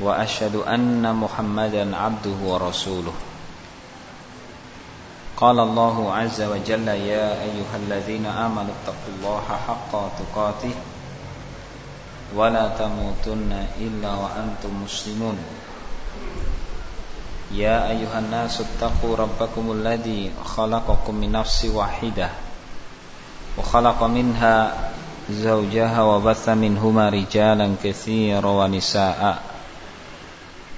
واشهد ان محمدا عبده ورسوله قال الله عز وجل يا ايها الذين امنوا اتقوا الله حق تقاته ولا تموتن الا وانتم مسلمون يا ايها الناس اتقوا ربكم الذي خلقكم من نفس واحده وخلق منها زوجها وبث منهما رجالا كثيرا ونساء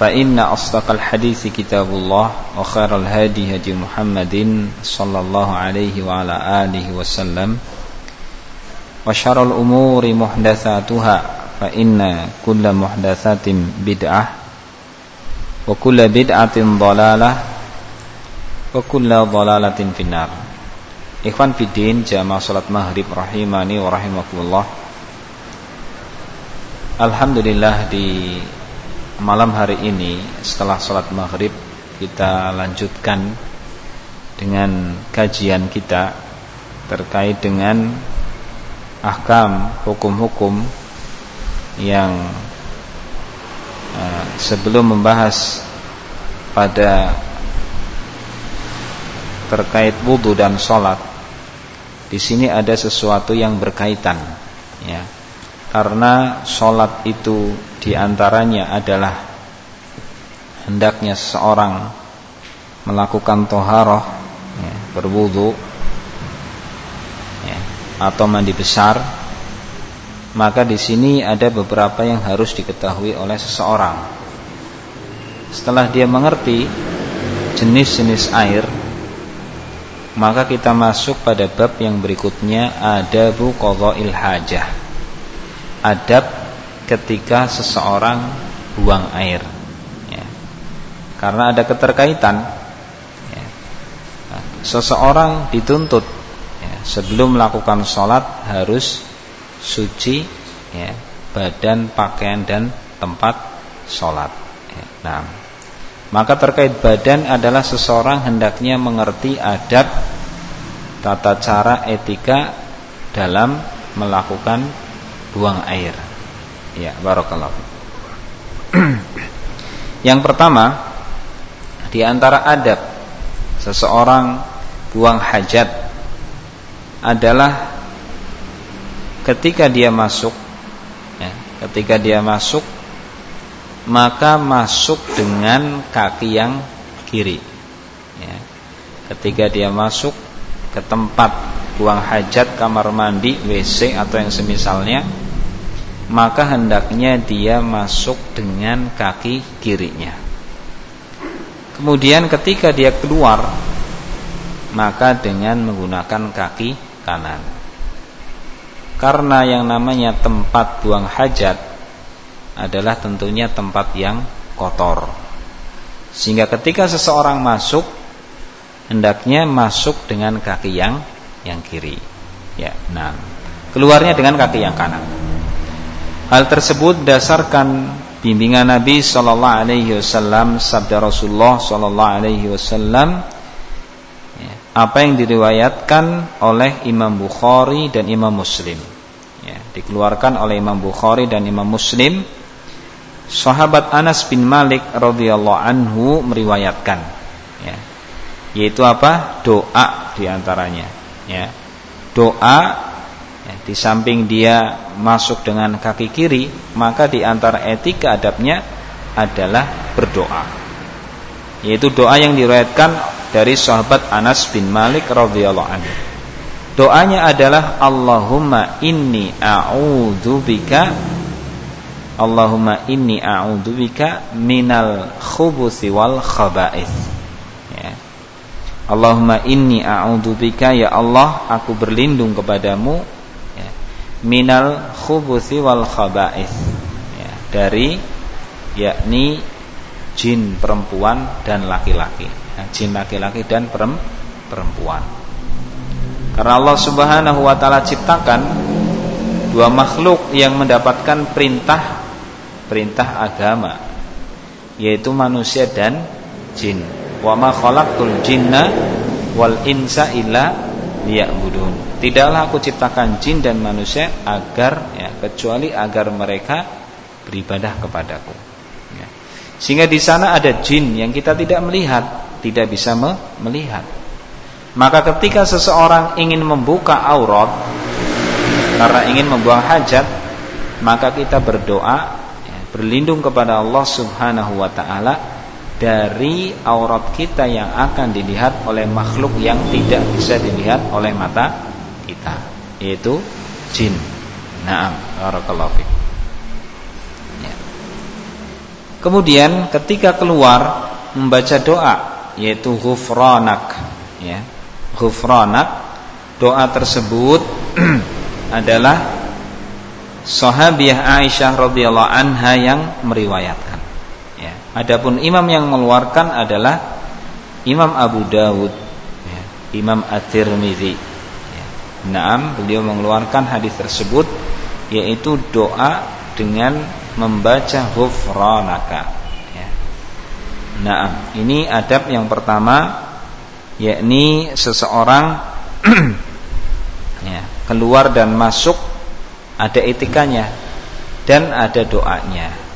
فإن أصدق الحديث كتاب الله وخير الهادي هدي محمد صلى الله عليه وعلى آله وسلم وشر الأمور محدثاتها فإن كل محدثات بدعة وكل بدعة ضلالة وكل ضلالة في النار Ikhwan Fiddin Jamaah Salat Maghrib Rahimani wa Rahimakumullah Alhamdulillah di malam hari ini setelah sholat maghrib kita lanjutkan dengan kajian kita terkait dengan ahkam hukum-hukum yang uh, sebelum membahas pada terkait wudhu dan sholat di sini ada sesuatu yang berkaitan ya. Karena sholat itu di antaranya adalah hendaknya seseorang melakukan toharoh ya, berwudu ya, atau mandi besar maka di sini ada beberapa yang harus diketahui oleh seseorang. Setelah dia mengerti jenis-jenis air maka kita masuk pada bab yang berikutnya ada bu hajah. Adab ketika seseorang buang air ya. karena ada keterkaitan ya. seseorang dituntut ya, sebelum melakukan sholat harus suci ya, badan pakaian dan tempat sholat ya. nah maka terkait badan adalah seseorang hendaknya mengerti adab tata cara etika dalam melakukan buang air. Ya, barakallahu. Yang pertama, di antara adab seseorang buang hajat adalah ketika dia masuk ya, ketika dia masuk maka masuk dengan kaki yang kiri ya. ketika dia masuk ke tempat buang hajat, kamar mandi, WC atau yang semisalnya, maka hendaknya dia masuk dengan kaki kirinya. Kemudian ketika dia keluar, maka dengan menggunakan kaki kanan. Karena yang namanya tempat buang hajat adalah tentunya tempat yang kotor. Sehingga ketika seseorang masuk hendaknya masuk dengan kaki yang yang kiri. Ya, nah, keluarnya dengan kaki yang kanan. Hal tersebut dasarkan bimbingan Nabi sallallahu alaihi wasallam sabda Rasulullah sallallahu alaihi wasallam ya, apa yang diriwayatkan oleh Imam Bukhari dan Imam Muslim. Ya, dikeluarkan oleh Imam Bukhari dan Imam Muslim. Sahabat Anas bin Malik radhiyallahu anhu meriwayatkan ya, yaitu apa? Doa di antaranya ya doa di samping dia masuk dengan kaki kiri maka di antara etika adabnya adalah berdoa yaitu doa yang diriwayatkan dari sahabat Anas bin Malik radhiyallahu anhu. Doanya adalah Allahumma inni a'udzubika Allahumma inni a'udzubika minal khubuthi wal khaba'ith. Ya. Allahumma inni a'udzubika ya Allah aku berlindung kepadamu minal khubuthi wal khaba'ith. Ya, dari yakni jin perempuan dan laki-laki. Ya, jin laki-laki dan perempuan. Karena Allah Subhanahu wa taala ciptakan dua makhluk yang mendapatkan perintah perintah agama yaitu manusia dan jin. Wa ma khalaqtul jinna wal insa illa liya'budun. Tidaklah aku ciptakan jin dan manusia agar ya kecuali agar mereka beribadah kepadaku. Ya. Sehingga di sana ada jin yang kita tidak melihat, tidak bisa me melihat. Maka ketika seseorang ingin membuka aurat karena ingin membuang hajat, maka kita berdoa ya, berlindung kepada Allah Subhanahu wa taala dari aurat kita yang akan dilihat oleh makhluk yang tidak bisa dilihat oleh mata kita, yaitu jin. Naam, barakallahu. Ya. Kemudian ketika keluar membaca doa yaitu ghufranak ya ghufranak doa tersebut adalah sahabiah Aisyah radhiyallahu anha yang meriwayatkan ya adapun imam yang mengeluarkan adalah Imam Abu Dawud ya, Imam At-Tirmidzi ya. Naam beliau mengeluarkan hadis tersebut yaitu doa dengan membaca ghufranaka ya. Naam ini adab yang pertama yakni seseorang ya, keluar dan masuk ada etikanya dan ada doanya.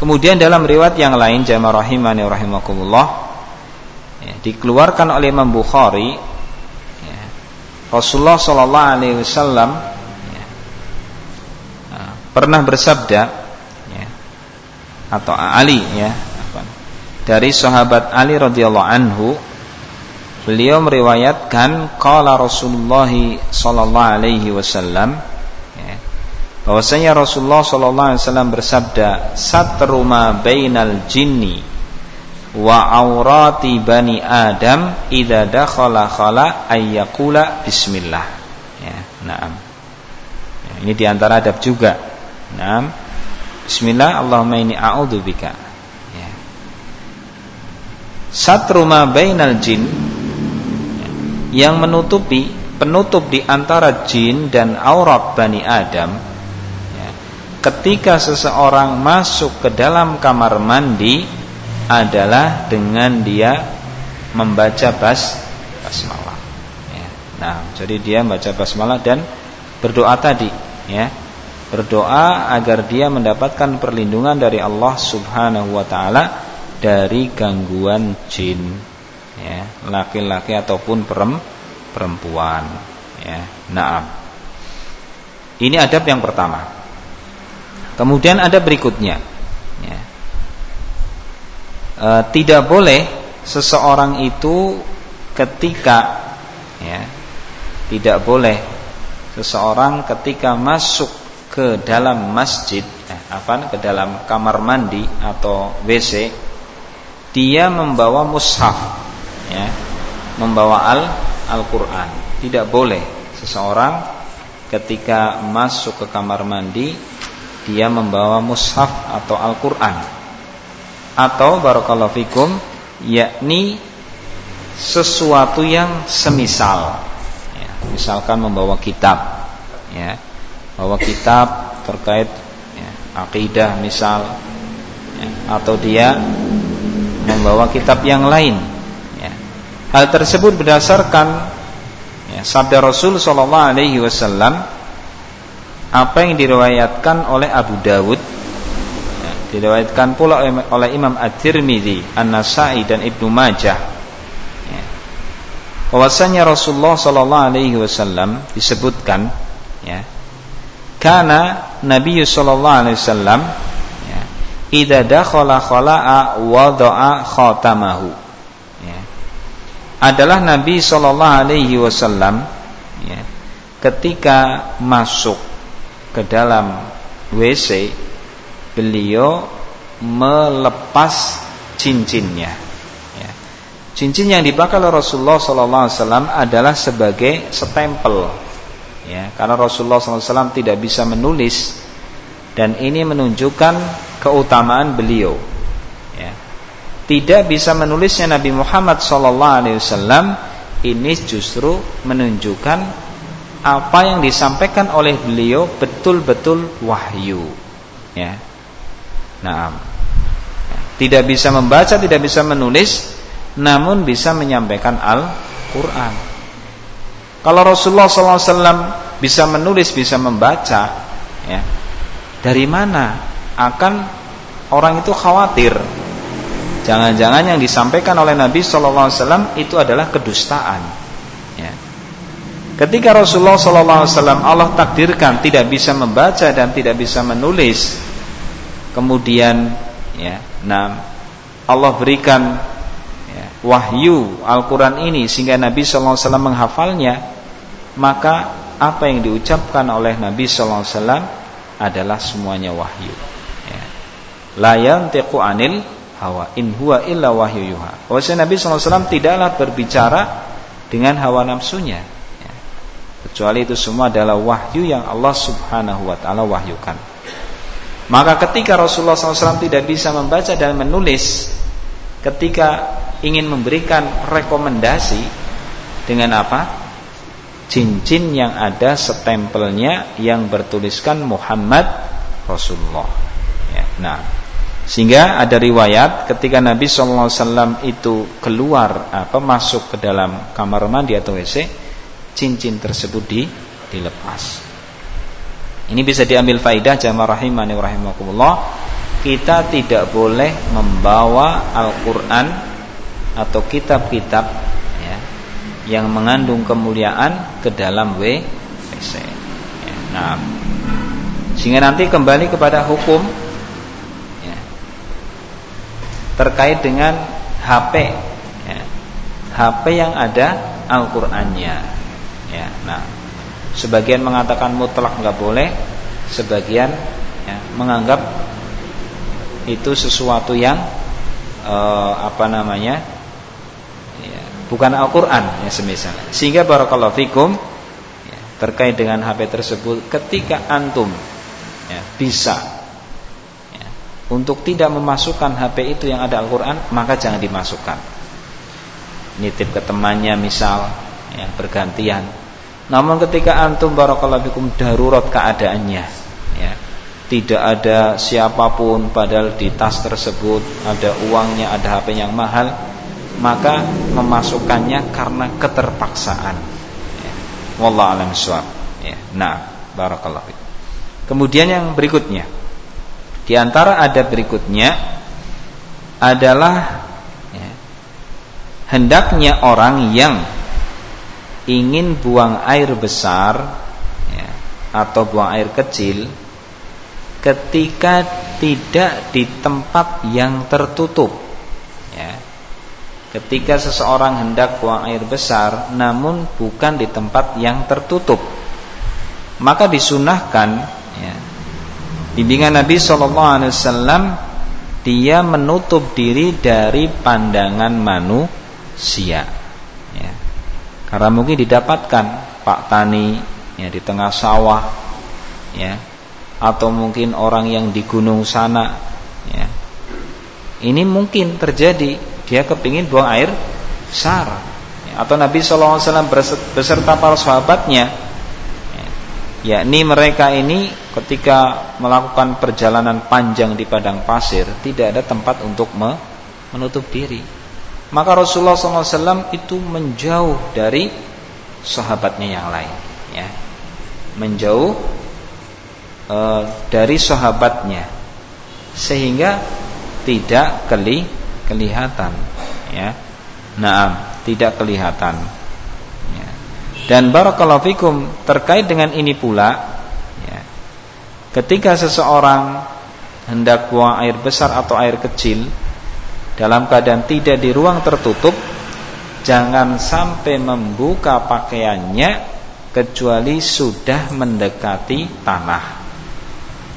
Kemudian dalam riwayat yang lain jamaah rahimani rahimakumullah ya, dikeluarkan oleh Imam Bukhari ya, Rasulullah sallallahu alaihi wasallam ya, pernah bersabda ya, atau Ali ya dari sahabat Ali radhiyallahu anhu Beliau meriwayatkan qala Rasulullah sallallahu alaihi wasallam ya, bahwasanya Rasulullah sallallahu alaihi wasallam bersabda satru ma bainal jinni wa aurati bani adam idza dakhala khala ayyakula bismillah. Ya na'am. Ya, ini di antara adab juga. Na'am. Bismillah Allahumma inni a'udzubika ya. Satru ma bainal jin yang menutupi penutup di antara jin dan aurat bani Adam ketika seseorang masuk ke dalam kamar mandi adalah dengan dia membaca bas basmalah. Ya. nah jadi dia membaca basmalah dan berdoa tadi ya. Berdoa agar dia mendapatkan perlindungan dari Allah Subhanahu wa taala dari gangguan jin ya. Laki-laki ataupun perempuan ya. Naam ini adab yang pertama kemudian ada berikutnya ya. e, tidak boleh seseorang itu ketika ya tidak boleh seseorang ketika masuk ke dalam masjid eh, apa ke dalam kamar mandi atau WC dia membawa mushaf ya membawa al Al-Qur'an. Tidak boleh seseorang ketika masuk ke kamar mandi dia membawa mushaf atau Al-Qur'an. Atau barakallahu fikum yakni sesuatu yang semisal. Ya, misalkan membawa kitab ya. Bawa kitab terkait ya, akidah misal ya, atau dia membawa kitab yang lain Hal tersebut berdasarkan ya, sabda Rasul Shallallahu apa yang diriwayatkan oleh Abu Dawud? Ya, diriwayatkan pula oleh Imam At-Tirmidzi, An-Nasai dan Ibnu Majah. Ya, bahwasanya Rasulullah Shallallahu Alaihi Wasallam disebutkan ya karena Nabi Shallallahu Alaihi Wasallam ya, idza dakhala khala'a wada'a khatamahu. Adalah Nabi Shallallahu Alaihi Wasallam ya, ketika masuk ke dalam WC beliau melepas cincinnya. Ya. cincin yang dipakai oleh Rasulullah Wasallam adalah sebagai stempel. Ya karena Rasulullah SAW tidak bisa menulis dan ini menunjukkan keutamaan beliau. Ya. Tidak bisa menulisnya Nabi Muhammad SAW ini justru menunjukkan apa yang disampaikan oleh beliau betul-betul wahyu. Ya. Nah tidak bisa membaca tidak bisa menulis namun bisa menyampaikan Al-Quran. Kalau Rasulullah SAW bisa menulis bisa membaca ya dari mana akan orang itu khawatir? Jangan-jangan yang disampaikan oleh Nabi SAW itu adalah kedustaan. Ketika Rasulullah SAW Allah takdirkan tidak bisa membaca dan tidak bisa menulis, kemudian ya, nah Allah berikan ya, wahyu Al-Quran ini sehingga Nabi SAW menghafalnya, maka apa yang diucapkan oleh Nabi SAW adalah semuanya wahyu. Ya. Yantiqu anil hawa in huwa illa wahyu yuha. Bahwasanya Nabi SAW tidaklah berbicara dengan hawa nafsunya. Kecuali itu semua adalah wahyu yang Allah Subhanahu wa taala wahyukan. Maka ketika Rasulullah SAW tidak bisa membaca dan menulis, ketika ingin memberikan rekomendasi dengan apa? Cincin yang ada stempelnya yang bertuliskan Muhammad Rasulullah. Ya. Nah, sehingga ada riwayat ketika Nabi SAW itu keluar apa masuk ke dalam kamar mandi atau WC, cincin tersebut di, dilepas. Ini bisa diambil faidah jamaah rahimani rahimakumullah. Kita tidak boleh membawa Al-Qur'an atau kitab-kitab ya, yang mengandung kemuliaan ke dalam WC. Ya, nah, sehingga nanti kembali kepada hukum terkait dengan HP ya. HP yang ada Al-Qur'annya ya. Nah, sebagian mengatakan mutlak nggak boleh, sebagian ya, menganggap itu sesuatu yang eh, apa namanya? Ya, bukan Al-Qur'an ya semisal. Sehingga barakallahu fikum ya, terkait dengan HP tersebut ketika antum ya, bisa untuk tidak memasukkan HP itu yang ada Al-Quran maka jangan dimasukkan nitip ke temannya misal ya, bergantian namun ketika antum barakallahu darurat keadaannya ya tidak ada siapa pun padahal di tas tersebut ada uangnya ada HP yang mahal maka memasukkannya karena keterpaksaan ya. wallah alam ya. nah barakallahu fikum kemudian yang berikutnya di antara adab berikutnya adalah ya, hendaknya orang yang ingin buang air besar ya, atau buang air kecil ketika tidak di tempat yang tertutup. Ya. Ketika seseorang hendak buang air besar, namun bukan di tempat yang tertutup, maka disunahkan ya, Bimbingan Nabi Shallallahu Alaihi Wasallam dia menutup diri dari pandangan manusia. Karena mungkin didapatkan Pak Tani ya di tengah sawah, ya, atau mungkin orang yang di gunung sana, ya. Ini mungkin terjadi dia kepingin buang air besar, ya. atau Nabi Wasallam beserta para sahabatnya, ya. yakni mereka ini ketika melakukan perjalanan panjang di padang pasir tidak ada tempat untuk menutup diri maka Rasulullah SAW itu menjauh dari sahabatnya yang lain ya. Menjauh e, dari sahabatnya. Sehingga tidak keli kelihatan ya. Nah tidak kelihatan ya. dan barakallahu fikum terkait dengan ini pula Ketika seseorang hendak buang air besar atau air kecil dalam keadaan tidak di ruang tertutup, jangan sampai membuka pakaiannya kecuali sudah mendekati tanah.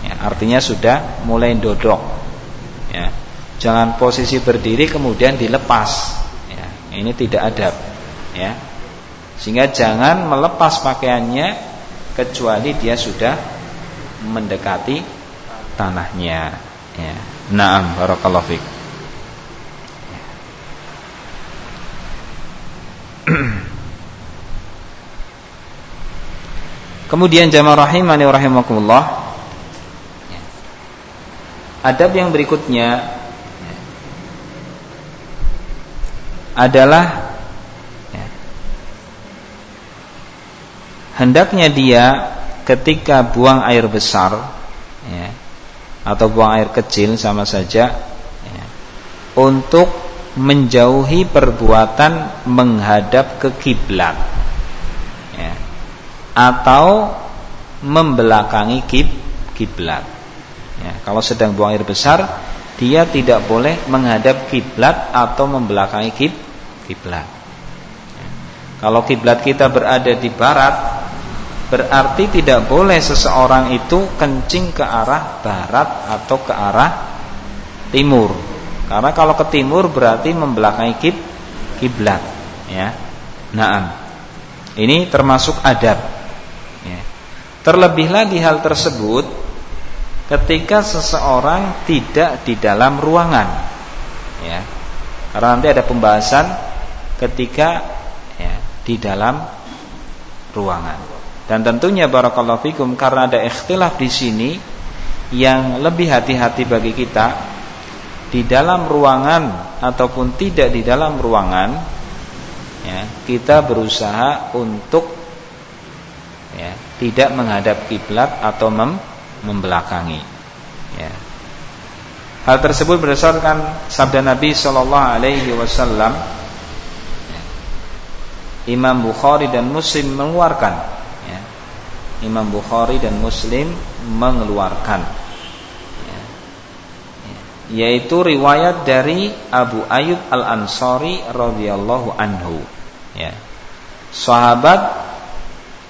Ya, artinya sudah mulai dodok. Ya. Jangan posisi berdiri kemudian dilepas. Ya, ini tidak adab. Ya. Sehingga jangan melepas pakaiannya kecuali dia sudah mendekati tanahnya. Ya. Naam barakallahu. Kemudian jamaah rahimani rahimakumullah. Adab yang berikutnya adalah hendaknya dia ketika buang air besar ya, atau buang air kecil sama saja ya, untuk menjauhi perbuatan menghadap ke kiblat ya, atau membelakangi kib kiblat. Ya, kalau sedang buang air besar, dia tidak boleh menghadap kiblat atau membelakangi kib kiblat. Ya. Kalau kiblat kita berada di barat, berarti tidak boleh seseorang itu kencing ke arah barat atau ke arah timur karena kalau ke timur berarti membelakangi kib kiblat, ya. Naam. Ini termasuk adab. Ya. Terlebih lagi hal tersebut ketika seseorang tidak di dalam ruangan. Ya. Karena nanti ada pembahasan ketika ya, di dalam ruangan. Dan tentunya barakallahu fikum karena ada ikhtilaf di sini yang lebih hati-hati bagi kita di dalam ruangan ataupun tidak di dalam ruangan ya, kita berusaha untuk ya, tidak menghadap kiblat atau mem membelakangi ya. hal tersebut berdasarkan sabda Nabi Shallallahu Alaihi Wasallam ya. Imam Bukhari dan Muslim mengeluarkan ya. Imam Bukhari dan Muslim mengeluarkan yaitu riwayat dari Abu Ayyub Al-Ansari radhiyallahu anhu. Ya. Sahabat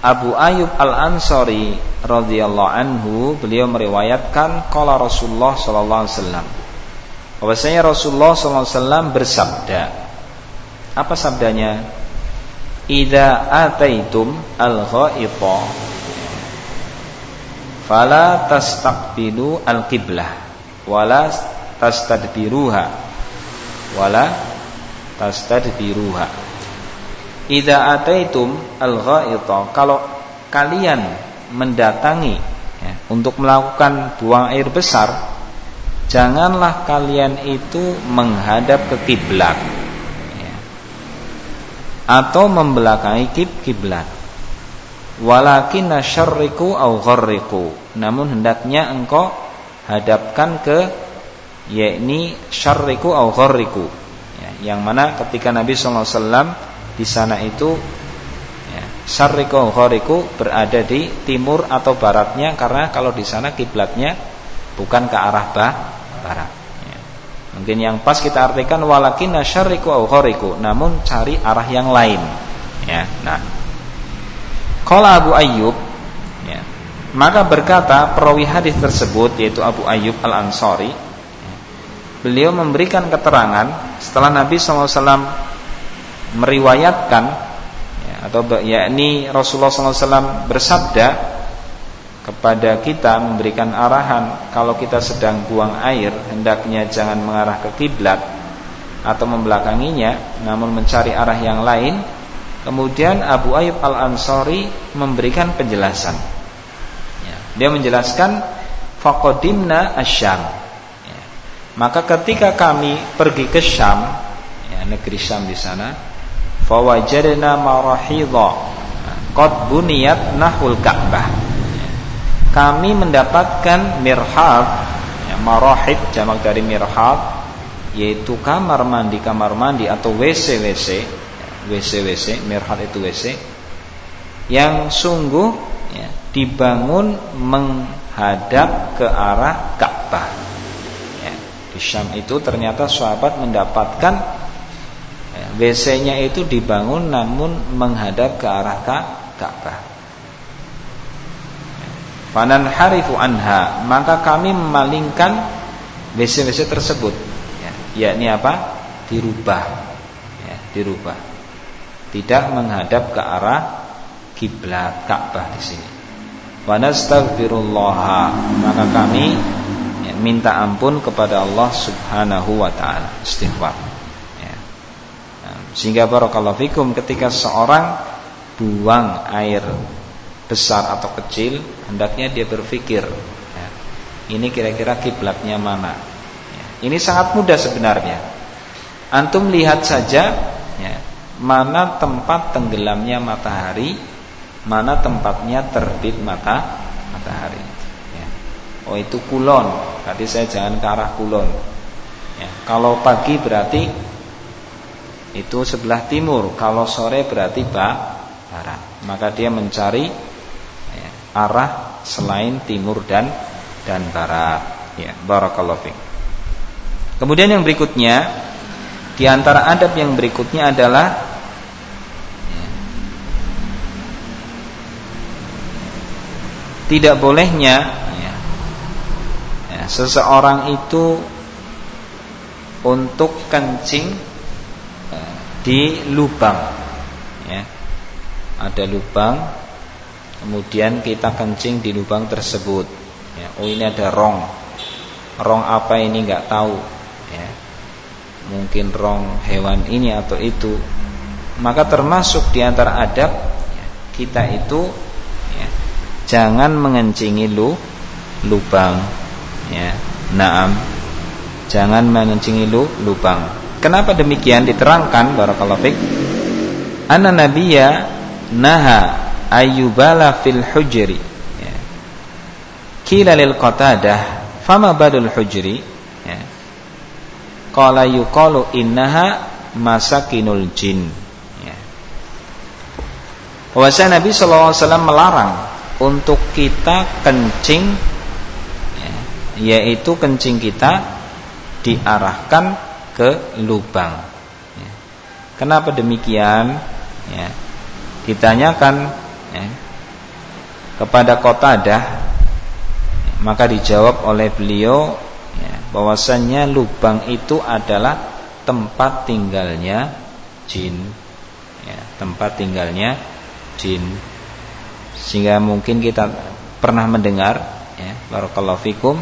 Abu Ayyub Al-Ansari radhiyallahu anhu beliau meriwayatkan qala Rasulullah sallallahu alaihi wasallam. Bahwasanya Rasulullah sallallahu alaihi wasallam bersabda apa sabdanya? Idza ataitum al-ghaita fala tastaqbilu al-qiblah wala tastadbiruha. Wala tastadbiruha. Idza ataitum al-ghaita kalau kalian mendatangi ya, untuk melakukan buang air besar janganlah kalian itu menghadap ke kiblat ya, atau membelakangi kib kiblat. Walakin nasyarriku au namun hendaknya engkau hadapkan ke yakni syarriku au ya, yang mana ketika Nabi SAW di sana itu ya, syarriku au berada di timur atau baratnya karena kalau di sana kiblatnya bukan ke arah bah, barat. Ya. mungkin yang pas kita artikan walakin syarriku au namun cari arah yang lain. Ya nah. Kalau Abu Ayyub ya, maka berkata perawi hadis tersebut yaitu Abu Ayyub Al Ansori beliau memberikan keterangan setelah Nabi SAW meriwayatkan ya, atau yakni Rasulullah SAW bersabda kepada kita memberikan arahan kalau kita sedang buang air hendaknya jangan mengarah ke kiblat atau membelakanginya namun mencari arah yang lain. Kemudian Abu Ayyub Al Ansori memberikan penjelasan. Ya, dia menjelaskan faqadimna asyam maka ketika kami pergi ke Syam, ya, negeri Syam di sana, fawajadna marahidha qad buniyat nahul Ka'bah. Kami mendapatkan mirhab, ya, marahid jamak dari mirhab, yaitu kamar mandi kamar mandi atau WC WC, WC WC, mirhab itu WC, yang sungguh ya, dibangun menghadap ke arah Ka'bah di Syam itu ternyata sahabat mendapatkan ya, WC-nya itu dibangun namun menghadap ke arah Ka'bah. Fanan harifu anha, maka kami memalingkan WC-WC tersebut. Ya, yakni apa? Dirubah. Ya, dirubah. Tidak menghadap ke arah kiblat Ka'bah di sini. Wa nastaghfirullah, maka kami ya, minta ampun kepada Allah Subhanahu wa taala. Istighfar. Sehingga barakallahu fikum ketika seorang buang air besar atau kecil, hendaknya dia berpikir, ya, ini kira-kira kiblatnya mana. Ya, ini sangat mudah sebenarnya. Antum lihat saja ya, mana tempat tenggelamnya matahari, mana tempatnya terbit mata matahari. Oh itu kulon, tadi saya jangan ke arah kulon. Ya, kalau pagi berarti itu sebelah timur. Kalau sore berarti barat. Maka dia mencari ya, arah selain timur dan dan barat. Ya barakallahu kemudian yang berikutnya di antara adab yang berikutnya adalah ya, tidak bolehnya seseorang itu untuk kencing di lubang ya. Ada lubang Kemudian kita kencing di lubang tersebut ya. Oh ini ada rong Rong apa ini nggak tahu ya. Mungkin rong hewan ini atau itu Maka termasuk di antara adab ya, Kita itu ya, Jangan mengencingi lu lubang ya. Naam Jangan mengencingi lu lubang Kenapa demikian diterangkan barakallahu fik? Anna nabiyya naha ayyubala fil hujri. Ya. Kila lil qatadah fama badul hujri? Ya. Qala yuqalu innaha masakinul jin. Ya. Nabi sallallahu alaihi wasallam melarang untuk kita kencing yaitu kencing kita diarahkan ke lubang. Ya. Kenapa demikian? Ya. Ditanyakan ya, kepada ya, maka dijawab oleh beliau ya, bahwasannya lubang itu adalah tempat tinggalnya jin. Ya, tempat tinggalnya jin. Sehingga mungkin kita pernah mendengar ya, barakallahu fikum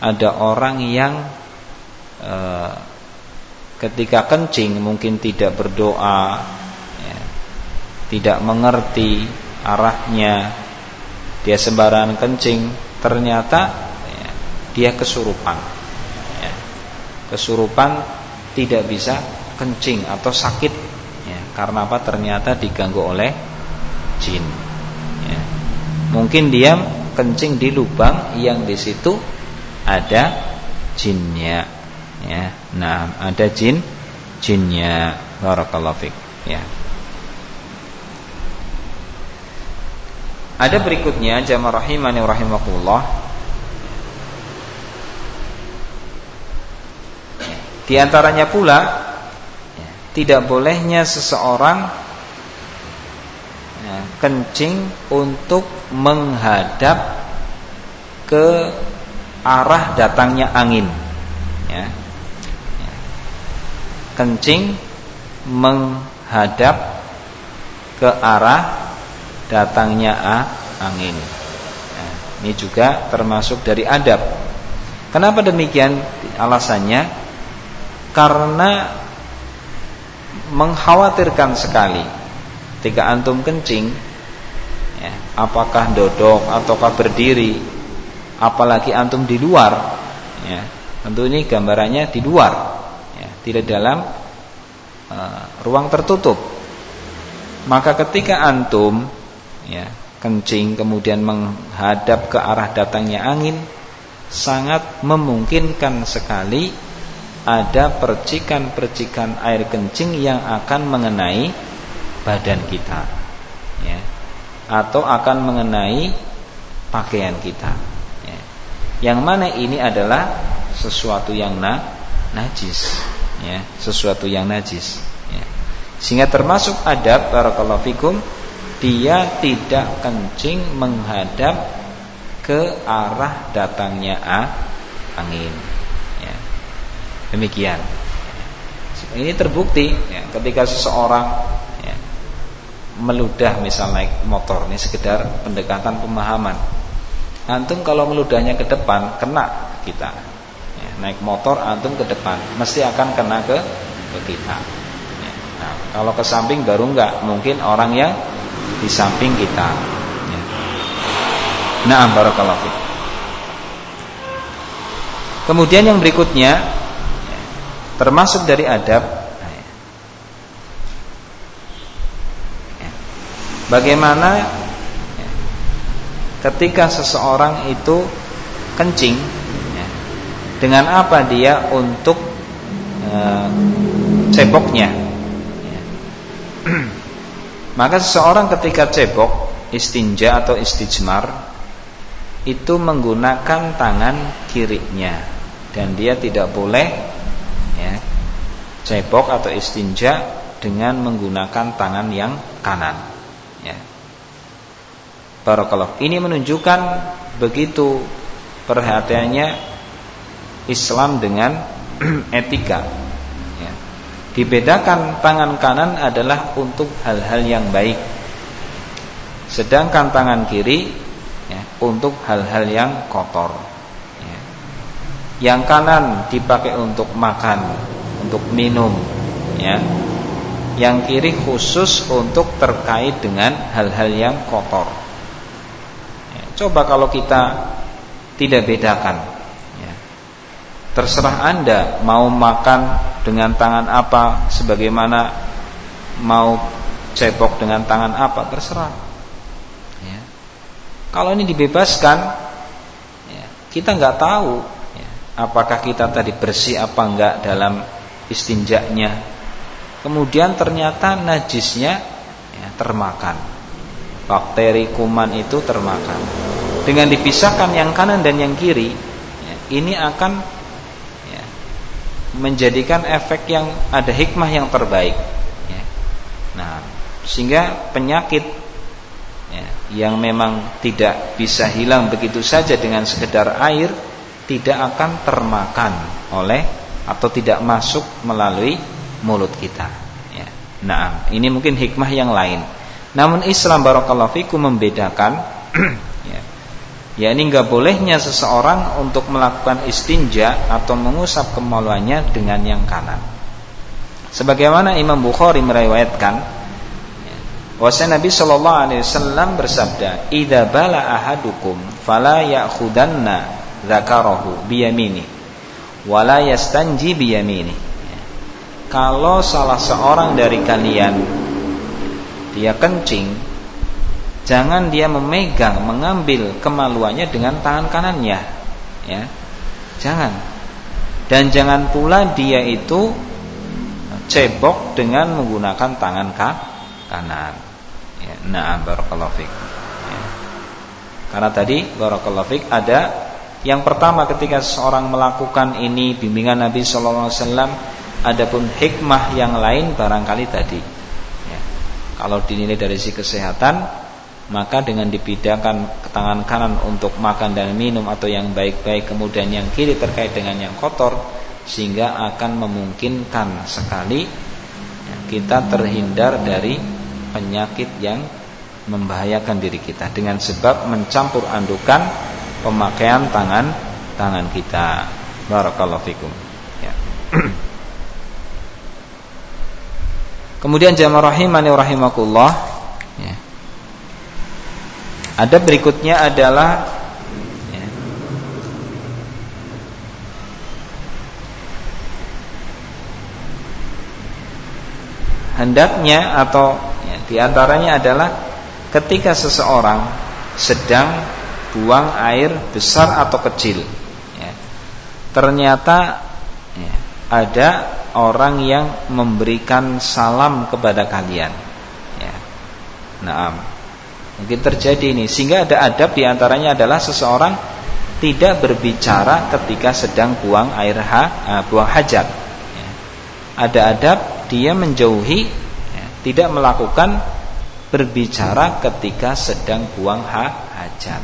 ada orang yang eh, ketika kencing mungkin tidak berdoa ya, tidak mengerti arahnya. Dia sembarangan kencing ternyata ya, dia kesurupan. Ya, kesurupan tidak bisa kencing atau sakit ya, karena apa? Ternyata diganggu oleh jin. Ya. mungkin dia kencing di lubang yang di situ ada jinnya ya. Nah ada jin jinnya. Barakallahu fik ya. Ada berikutnya jamaah rahimani rahimakumullah. Di antaranya pula ya, tidak bolehnya seseorang ya, kencing untuk menghadap ke arah datangnya angin ya kencing menghadap ke arah datangnya angin. Nah, ini juga termasuk dari adab. Kenapa demikian? Alasannya karena mengkhawatirkan sekali ketika antum kencing ya, apakah dodok ataukah berdiri apalagi antum di luar ya, tentu ini gambarannya di luar tidak dalam uh, ruang tertutup. Maka ketika antum ya, kencing kemudian menghadap ke arah datangnya angin sangat memungkinkan sekali ada percikan-percikan air kencing yang akan mengenai badan kita ya atau akan mengenai pakaian kita ya. Yang mana ini adalah sesuatu yang na najis ya, sesuatu yang najis. Ya. Sehingga termasuk adab barakallahu fikum dia tidak kencing menghadap ke arah datangnya a, angin. Ya. Demikian. Ini terbukti ya, ketika seseorang ya, meludah misal naik motor ini sekedar pendekatan pemahaman. Antum kalau meludahnya ke depan kena kita. Ya, naik motor antum ke depan mesti akan kena ke ke kita. Ya, nah, kalau ke samping baru enggak, mungkin orang yang di samping kita. Ya. Nah, barakallahu Kemudian yang berikutnya termasuk dari adab bagaimana ketika seseorang itu kencing dengan apa dia untuk e, ceboknya? Maka seseorang ketika cebok istinja atau istijmar itu menggunakan tangan kirinya. Dan dia tidak boleh ya, cebok atau istinja dengan menggunakan tangan yang kanan. ya. Barakallah. Ini menunjukkan begitu perhatiannya Islam dengan etika. Ya. Dibedakan tangan kanan adalah untuk hal-hal yang baik, sedangkan tangan kiri ya, untuk hal-hal yang kotor. Yang kanan dipakai untuk makan, untuk minum, ya. Yang kiri khusus untuk terkait dengan hal-hal yang kotor. Ya, coba kalau kita tidak bedakan, ya. terserah anda mau makan dengan tangan apa, sebagaimana mau cebok dengan tangan apa, terserah. Ya. Kalau ini dibebaskan, ya, kita nggak tahu apakah kita tadi bersih apa enggak dalam istinjaknya kemudian ternyata najisnya ya, termakan bakteri kuman itu termakan dengan dipisahkan yang kanan dan yang kiri ya, ini akan ya, menjadikan efek yang ada hikmah yang terbaik ya. nah sehingga penyakit ya, yang memang tidak bisa hilang begitu saja dengan sekedar air tidak akan termakan oleh atau tidak masuk melalui mulut kita. Ya. Nah, ini mungkin hikmah yang lain. Namun Islam barakallahu fikum membedakan ya, ya ini nggak bolehnya seseorang untuk melakukan istinja atau mengusap kemaluannya dengan yang kanan. Sebagaimana Imam Bukhari meriwayatkan ya, Wasa Nabi Shallallahu Alaihi Wasallam bersabda, "Ida bala ahadukum, fala ya'khudanna zakarahu biyamini wala yastanji biyamini. Kalau salah seorang dari kalian dia kencing jangan dia memegang mengambil kemaluannya dengan tangan kanannya ya jangan dan jangan pula dia itu cebok dengan menggunakan tangan kanan ya, nah barakallahu fik ya. karena tadi barakallahu fik ada yang pertama ketika seorang melakukan ini bimbingan Nabi Shallallahu Alaihi Wasallam, adapun hikmah yang lain barangkali tadi. Kalau dinilai dari sisi kesehatan, maka dengan dipindahkan ke tangan kanan untuk makan dan minum atau yang baik-baik, kemudian yang kiri terkait dengan yang kotor, sehingga akan memungkinkan sekali kita terhindar dari penyakit yang membahayakan diri kita dengan sebab mencampur andukan pemakaian tangan tangan kita. Barakallahu fikum. Ya. Kemudian jamaah rahimani rahimakullah ya. Ada berikutnya adalah ya, hendaknya atau ya, di antaranya adalah ketika seseorang sedang buang air besar atau kecil ya. ternyata ya, ada orang yang memberikan salam kepada kalian ya. nah mungkin terjadi ini sehingga ada adab di antaranya adalah seseorang tidak berbicara ketika sedang buang air ha, uh, buang hajat ya. ada adab dia menjauhi ya, tidak melakukan berbicara ketika sedang buang ha hajat.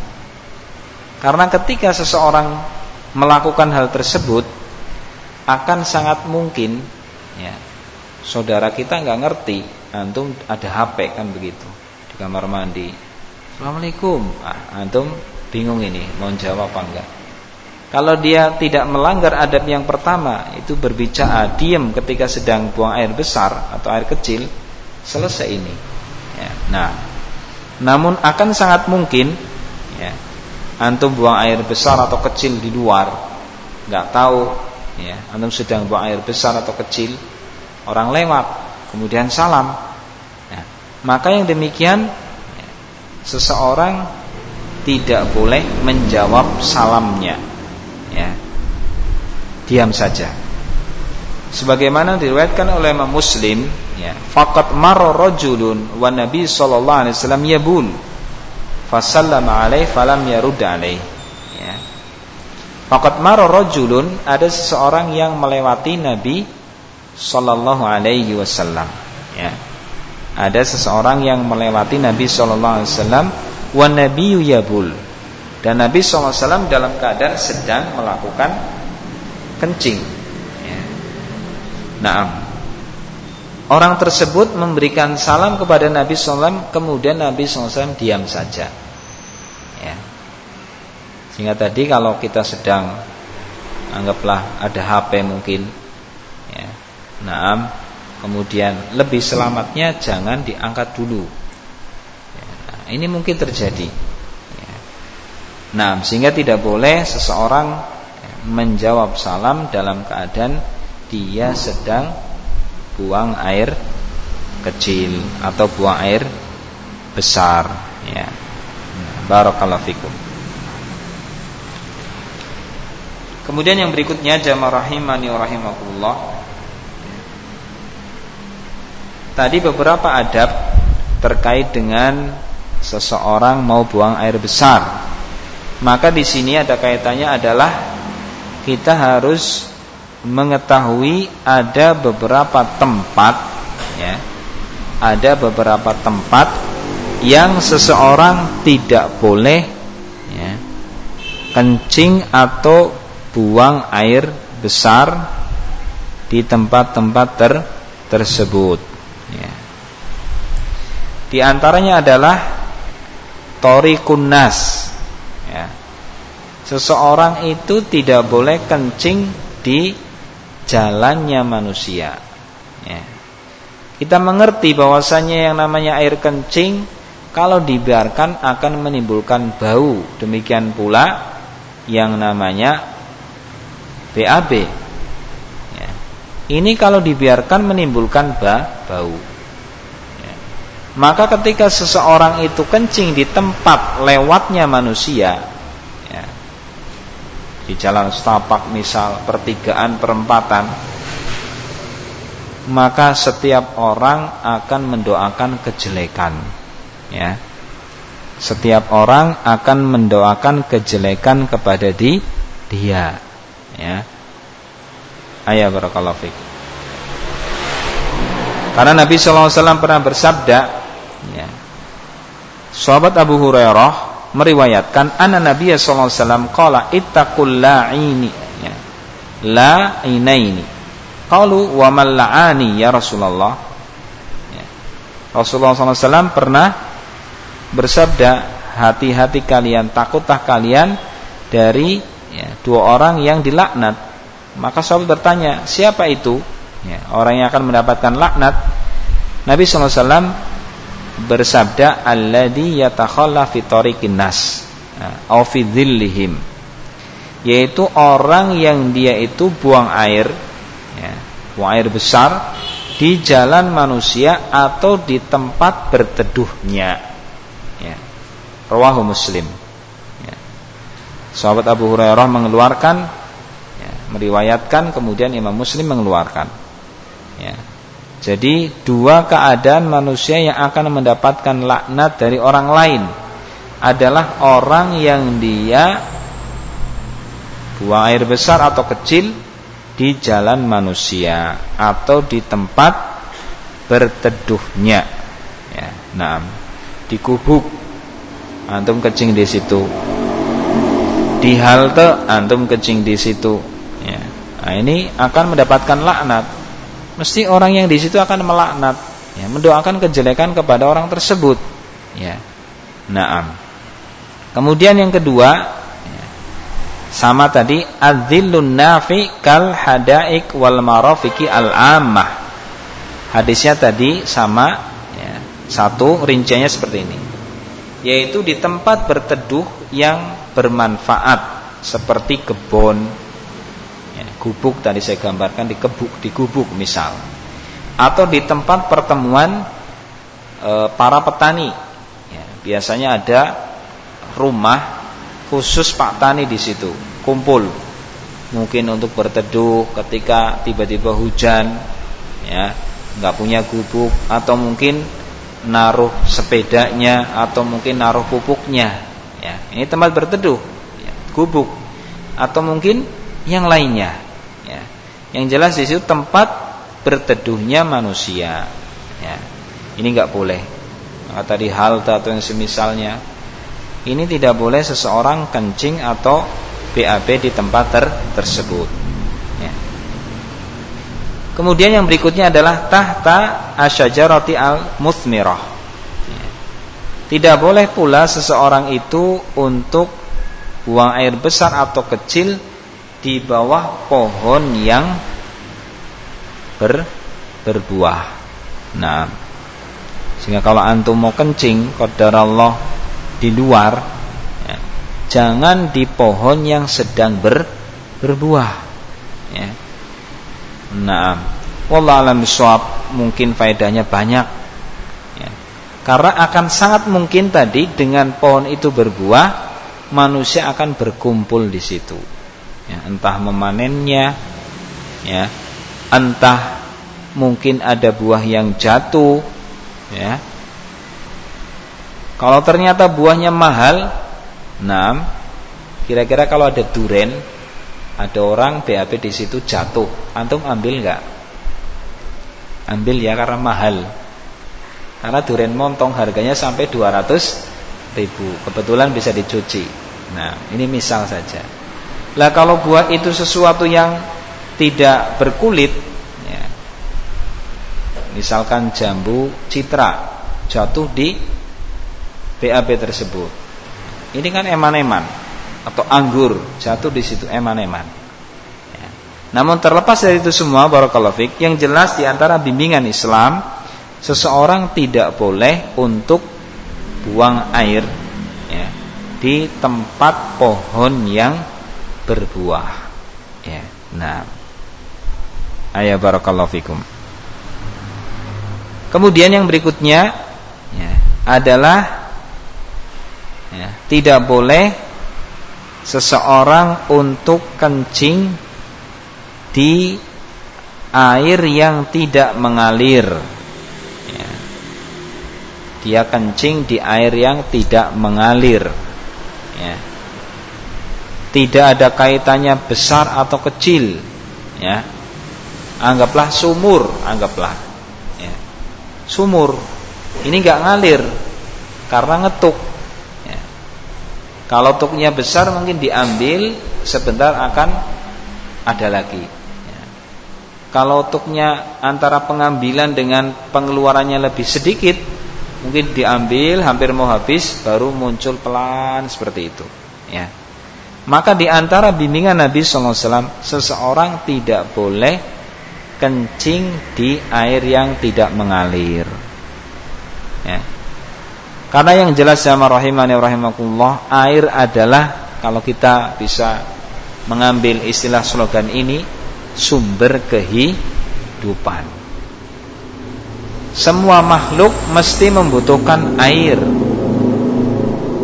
Karena ketika seseorang melakukan hal tersebut akan sangat mungkin ya saudara kita nggak ngerti antum ada HP kan begitu di kamar mandi. Assalamualaikum. Ah, antum bingung ini mau jawab apa enggak? Kalau dia tidak melanggar adab yang pertama itu berbicara diam ketika sedang buang air besar atau air kecil selesai ini ya. nah namun akan sangat mungkin ya antum buang air besar atau kecil di luar nggak tahu ya. Antum sedang buang air besar atau kecil orang lewat kemudian salam. Ya, maka yang demikian ya, seseorang tidak boleh menjawab salamnya ya. Diam saja. Sebagaimana diriwayatkan oleh Imam Muslim ya faqat marra rajulun wa nabi sallallahu alaihi wasallam yabul fasallama alaih falam ya. Fakat maro rojulun ada seseorang yang melewati Nabi sallallahu alaihi wasallam ya. Ada seseorang yang melewati Nabi sallallahu alaihi wasallam wa nabiyyu yabul. Dan Nabi sallallahu alaihi wasallam dalam keadaan sedang melakukan kencing ya. Naam Orang tersebut memberikan salam kepada Nabi SAW Kemudian Nabi SAW diam saja ya. Sehingga tadi kalau kita sedang Anggaplah ada HP mungkin ya. Nah, kemudian lebih selamatnya jangan diangkat dulu ya. Nah, ini mungkin terjadi ya. Nah, sehingga tidak boleh seseorang menjawab salam dalam keadaan dia sedang buang air kecil atau buang air besar ya. Barakallahu fikum. Kemudian yang berikutnya jamaah rahimani rahimakumullah. Tadi beberapa adab terkait dengan seseorang mau buang air besar. Maka di sini ada kaitannya adalah kita harus mengetahui ada beberapa tempat ya ada beberapa tempat yang seseorang tidak boleh ya, kencing atau buang air besar di tempat-tempat ter, tersebut ya. di antaranya adalah tori kunas ya. seseorang itu tidak boleh kencing di jalannya manusia. Ya. Kita mengerti bahwasanya yang namanya air kencing kalau dibiarkan akan menimbulkan bau. Demikian pula yang namanya BAB. Ya. Ini kalau dibiarkan menimbulkan ba, bau. Ya. Maka ketika seseorang itu kencing di tempat lewatnya manusia, di jalan setapak misal pertigaan perempatan maka setiap orang akan mendoakan kejelekan ya setiap orang akan mendoakan kejelekan kepada di dia ya. Ayah barakallahu karena Nabi SAW pernah bersabda ya, sahabat Abu Hurairah meriwayatkan anna Nabi alaihi wasallam qala ittaqul la'ini ya. la'inaini. Qalu wa man la'ani ya Rasulullah. Ya. Rasulullah SAW pernah bersabda hati-hati kalian takutlah kalian dari ya, dua orang yang dilaknat maka sahabat bertanya siapa itu ya, orang yang akan mendapatkan laknat Nabi SAW bersabda alladhi yatakhalla fi tariqin nas au fi dhillihim yaitu orang yang dia itu buang air ya, buang air besar di jalan manusia atau di tempat berteduhnya ya. rawahu muslim ya. Sahabat Abu Hurairah mengeluarkan ya, meriwayatkan kemudian Imam Muslim mengeluarkan ya jadi dua keadaan manusia yang akan mendapatkan laknat dari orang lain adalah orang yang dia buang air besar atau kecil di jalan manusia atau di tempat berteduhnya. Ya, nah, di kubuk antum kencing di situ. Di halte antum kencing di situ. Ya. Nah, ini akan mendapatkan laknat. Mesti orang yang di situ akan melaknat, ya, mendoakan kejelekan kepada orang tersebut. Ya. Naam. Kemudian yang kedua, sama tadi adzillun nafi kal hadaik wal marafiki al ammah. Hadisnya tadi sama ya, satu rinciannya seperti ini. Yaitu di tempat berteduh yang bermanfaat seperti kebun. Ya, gubuk tadi saya gambarkan di kebuk di gubuk misal. Atau di tempat pertemuan e, para petani. Ya, biasanya ada rumah khusus Pak Tani di situ kumpul. Mungkin untuk berteduh ketika tiba-tiba hujan ya nggak punya gubuk. Atau mungkin naruh sepedanya atau mungkin naruh pupuknya ya ini tempat berteduh ya, gubuk atau mungkin yang lainnya ya yang jelas di situ tempat berteduhnya manusia ya ini nggak boleh maka tadi halte atau yang semisalnya ini tidak boleh seseorang kencing atau BAB di tempat ter tersebut. Ya. Kemudian yang berikutnya adalah tahta asyajarati al musmirah. Tidak boleh pula seseorang itu untuk buang air besar atau kecil di bawah pohon yang ber, berbuah. Nah, sehingga kalau antum mau kencing, Allah di luar ya, jangan di pohon yang sedang ber, berbuah ya. nah wallah alam suap mungkin faedahnya banyak ya. Karena akan sangat mungkin tadi dengan pohon itu berbuah manusia akan berkumpul di situ ya, entah memanennya ya entah mungkin ada buah yang jatuh ya kalau ternyata buahnya mahal, enam, kira-kira kalau ada duren, ada orang BAP di situ jatuh, antum ambil nggak? Ambil ya karena mahal. Karena duren montong harganya sampai 200 ribu. Kebetulan bisa dicuci. Nah, ini misal saja. Lah kalau buah itu sesuatu yang tidak berkulit, ya, misalkan jambu citra jatuh di BAB tersebut. Ini kan eman-eman atau anggur jatuh di situ eman-eman. Ya. Namun terlepas dari itu semua barakallahu fik, yang jelas di antara bimbingan Islam seseorang tidak boleh untuk buang air ya, di tempat pohon yang berbuah. Ya. Nah, ayat barakallahu fikum. Kemudian yang berikutnya ya, adalah ya, tidak boleh seseorang untuk kencing di air yang tidak mengalir. Dia kencing di air yang tidak mengalir ya. tidak ada kaitannya besar atau kecil ya anggaplah sumur anggaplah ya. sumur ini nggak ngalir karena ngetuk kalau tuknya besar mungkin diambil sebentar akan ada lagi. Ya. Kalau tuknya antara pengambilan dengan pengeluarannya lebih sedikit, mungkin diambil hampir mau habis baru muncul pelan seperti itu. Ya. Maka di antara bimbingan Nabi SAW seseorang tidak boleh kencing di air yang tidak mengalir. Ya. Karena yang jelas sama rahimani rahimakumullah, air adalah kalau kita bisa mengambil istilah slogan ini sumber kehidupan. Semua makhluk mesti membutuhkan air.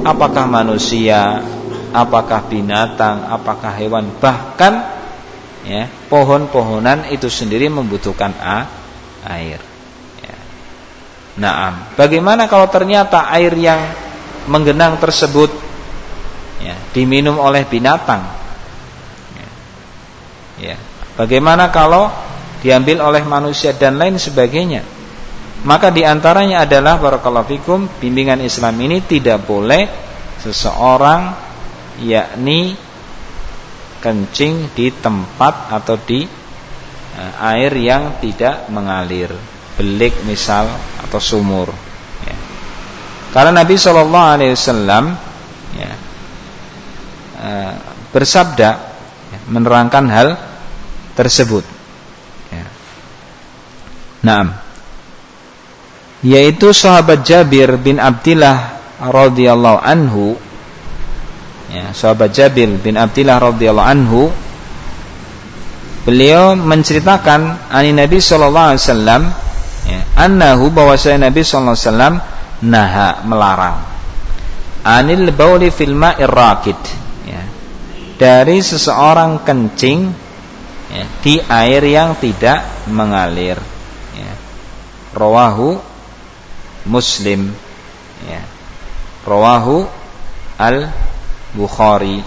Apakah manusia, apakah binatang, apakah hewan, bahkan ya, pohon-pohonan itu sendiri membutuhkan air. Nah, bagaimana kalau ternyata air yang menggenang tersebut ya, diminum oleh binatang? Ya, ya, Bagaimana kalau diambil oleh manusia dan lain sebagainya? Maka di antaranya adalah barakallahu fikum bimbingan Islam ini tidak boleh seseorang yakni kencing di tempat atau di uh, air yang tidak mengalir, belik misal atau sumur. Ya. Karena Nabi Shallallahu Alaihi Wasallam ya, uh, bersabda ya, menerangkan hal tersebut. Ya. Naam. Yaitu sahabat Jabir bin Abdullah radhiyallahu anhu ya, sahabat Jabir bin Abdullah radhiyallahu anhu beliau menceritakan ani Nabi sallallahu alaihi wasallam ya, annahu bahwasanya Nabi sallallahu alaihi wasallam naha melarang anil bauli fil ma'ir raqid ya, dari seseorang kencing ya, di air yang tidak mengalir ya. rawahu muslim. Ya. rawahu al bukhari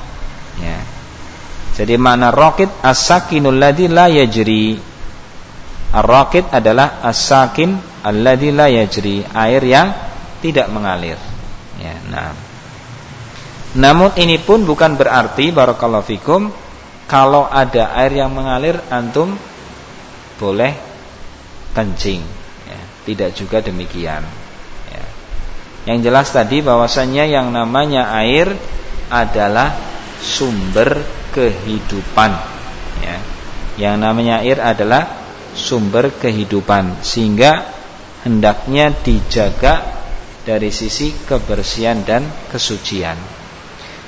ya. jadi makna raqid as-sakinul ladzi la yajri. Ar-raqid adalah as-sakin alladzi la yajri. Air yang tidak mengalir. Ya nah. Namun ini pun bukan berarti barakallahu fikum kalau ada air yang mengalir antum boleh kencing. Ya, tidak juga demikian. Yang jelas tadi bahwasannya yang namanya air adalah sumber kehidupan ya. yang namanya air adalah sumber kehidupan sehingga hendaknya dijaga dari sisi kebersihan dan kesucian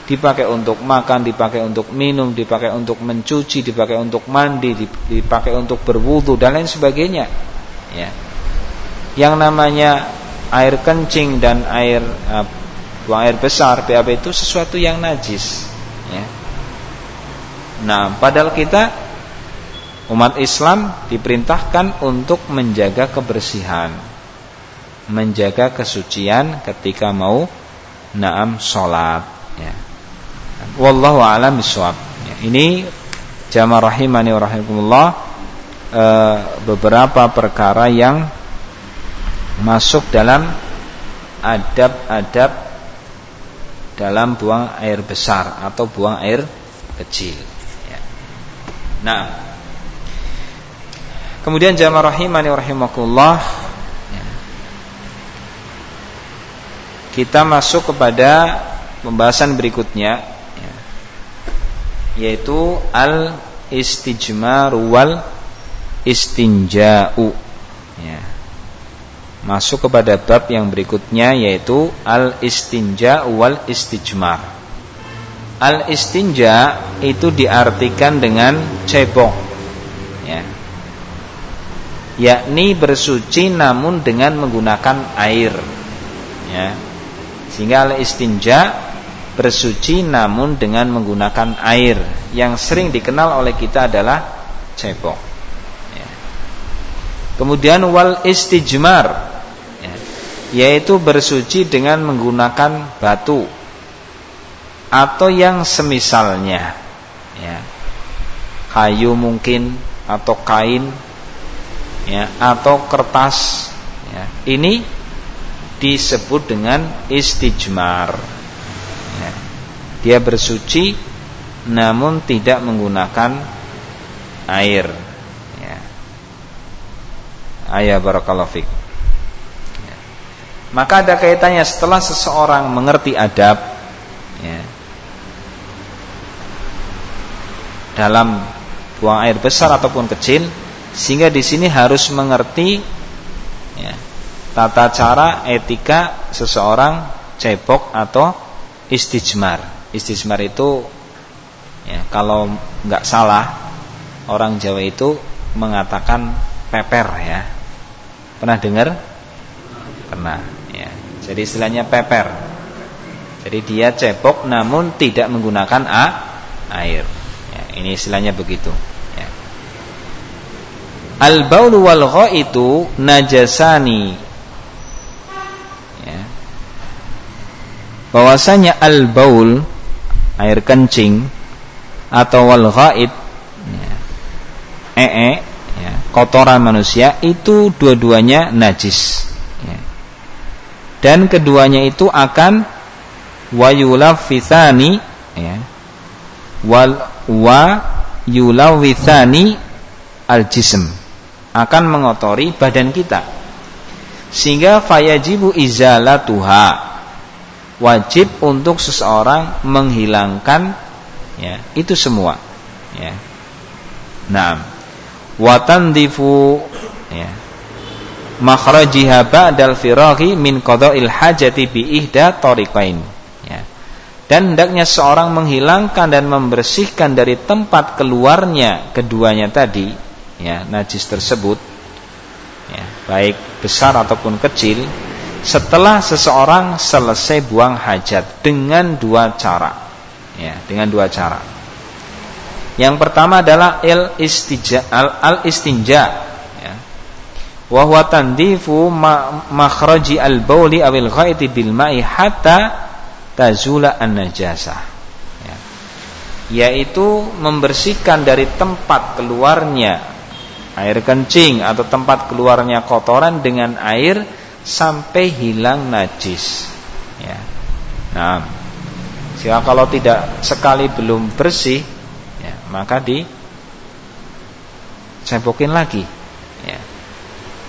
dipakai untuk makan, dipakai untuk minum, dipakai untuk mencuci, dipakai untuk mandi, dipakai untuk berwudu dan lain sebagainya. Ya. Yang namanya air kencing dan air uh, buang air besar BAB itu sesuatu yang najis. Ya. Nah, padahal kita umat Islam diperintahkan untuk menjaga kebersihan, menjaga kesucian ketika mau naam sholat. Ya. Wallahu a'lam bishawab. Ya, ini jamaah rahimani wa rahimakumullah e, beberapa perkara yang masuk dalam adab-adab dalam buang air besar atau buang air kecil. Ya. Nah, kemudian jamaah rahimani rahimakumullah ya. kita masuk kepada pembahasan berikutnya yaitu al istijmar wal istinja'u ya. Masuk kepada bab yang berikutnya yaitu al istinja wal istijmar. Al istinja itu diartikan dengan cebok ya. Yakni bersuci namun dengan menggunakan air ya. Sehingga al istinja bersuci namun dengan menggunakan air. Yang sering dikenal oleh kita adalah cebok. Ya. Kemudian wal istijmar ya, yaitu bersuci dengan menggunakan batu atau yang semisalnya ya. kayu mungkin atau kain ya atau kertas ya. ini disebut dengan istijmar dia bersuci namun tidak menggunakan air ya. Ayah barakallahu fik ya. maka ada kaitannya setelah seseorang mengerti adab ya, dalam buang air besar ataupun kecil sehingga di sini harus mengerti ya, tata cara etika seseorang cebok atau istijmar Istismar itu ya, kalau nggak salah orang Jawa itu mengatakan peper ya. Pernah dengar? Pernah ya. Jadi istilahnya peper. Jadi dia cebok namun tidak menggunakan a air. Ya, ini istilahnya begitu. Ya. Al baulu wal itu najasani. Ya. Bahwasanya al baul air kencing atau wal ghaid ya, ee ya, kotoran manusia itu dua-duanya najis. Ya. dan keduanya itu akan wayulafithani ya. Wal wa yulawithani al jism akan mengotori badan kita. Sehingga fayajibu izalatuha. Wajib untuk seseorang menghilangkan ya itu semua. Ya. Nah watandifu ya makhrajiha ba'dal firaghi min qada'il hajati bi ihda tariqain ya. Dan hendaknya seorang menghilangkan dan membersihkan dari tempat keluarnya keduanya tadi ya najis tersebut ya, baik besar ataupun kecil setelah seseorang selesai buang hajat dengan dua cara ya dengan dua cara yang pertama adalah al istinja al, al istinja ya wa huwa tandifu makhraji al bauli awil ghaiti bil ma'i hatta tazula an-najasah ya. yaitu membersihkan dari tempat keluarnya air kencing atau tempat keluarnya kotoran dengan air sampai hilang najis ya. Nah, kalau tidak sekali belum bersih maka di cempokin lagi ya.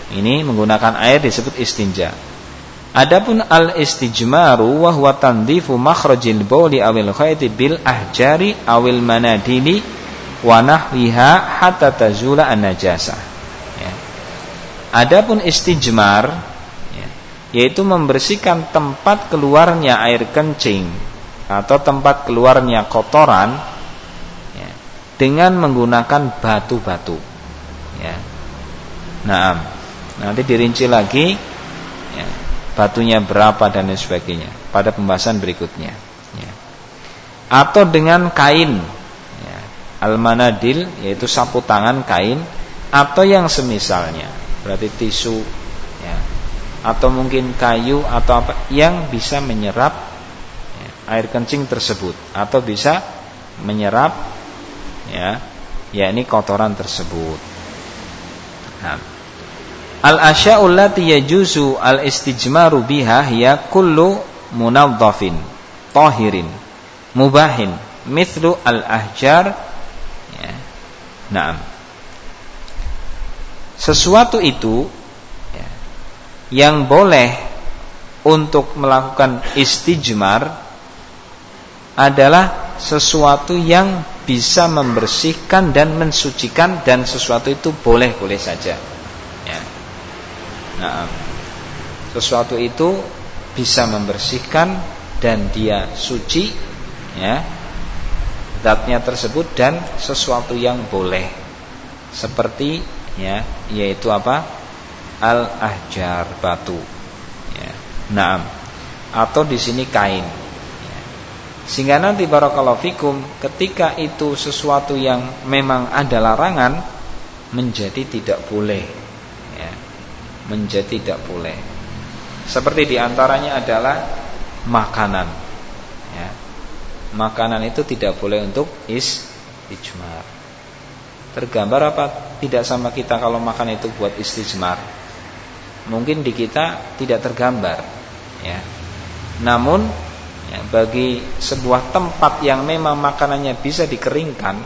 Ini menggunakan air disebut istinja Adapun al-istijmaru wa huwa tandifu makhrajil bauli awil khayti bil ahjari awil manadili wa nahwiha hatta tazula an-najasah. Ya. Adapun istijmar ya, yaitu membersihkan tempat keluarnya air kencing atau tempat keluarnya kotoran dengan menggunakan batu-batu. Ya. Nah, nanti dirinci lagi batunya berapa dan lain sebagainya pada pembahasan berikutnya ya. atau dengan kain ya. al-manadil yaitu sapu tangan kain atau yang semisalnya berarti tisu ya. atau mungkin kayu atau apa yang bisa menyerap ya, air kencing tersebut atau bisa menyerap ya yakni kotoran tersebut nah Al-asya'ul lati yajuzu al-istijmaru biha hiya kullu munadhafin tahirin mubahin mithlu al-ahjar ya. Naam. Sesuatu itu ya, yang boleh untuk melakukan istijmar adalah sesuatu yang bisa membersihkan dan mensucikan dan sesuatu itu boleh-boleh saja. Ya. Nah, sesuatu itu bisa membersihkan dan dia suci ya zatnya tersebut dan sesuatu yang boleh seperti ya yaitu apa al ahjar batu ya naam atau di sini kain. Sehingga nanti barakallahu fikum ketika itu sesuatu yang memang ada larangan menjadi tidak boleh menjadi tidak boleh. Seperti di antaranya adalah makanan. Ya. Makanan itu tidak boleh untuk is istijmar. Tergambar apa tidak sama kita kalau makan itu buat istijmar? Mungkin di kita tidak tergambar. Ya. Namun ya, bagi sebuah tempat yang memang makanannya bisa dikeringkan,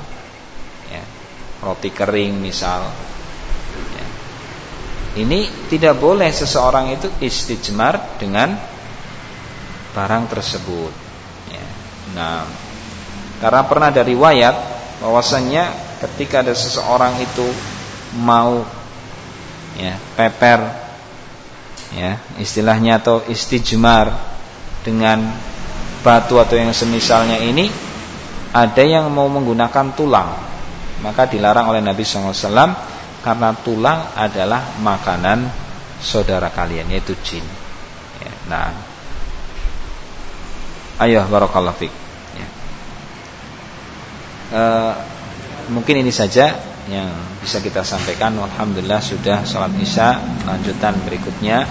ya, roti kering misal, ini tidak boleh seseorang itu istijmar dengan barang tersebut. Ya. Nah, karena pernah dari riwayat bahwasanya ketika ada seseorang itu mau ya peper ya istilahnya atau istijmar dengan batu atau yang semisalnya ini ada yang mau menggunakan tulang maka dilarang oleh Nabi SAW karena tulang adalah makanan saudara kalian yaitu jin. Ya, nah, ayo barakallahu fik. Ya. E, mungkin ini saja yang bisa kita sampaikan. Alhamdulillah sudah sholat isya. Lanjutan berikutnya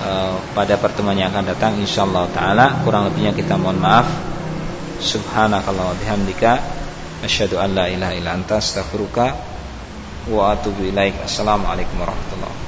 e, pada pertemuan yang akan datang insyaallah taala kurang lebihnya kita mohon maaf. Subhanakallah wa bihamdika asyhadu an la ilaha illa anta astaghfiruka wa atubu ilaik. Assalamualaikum warahmatullahi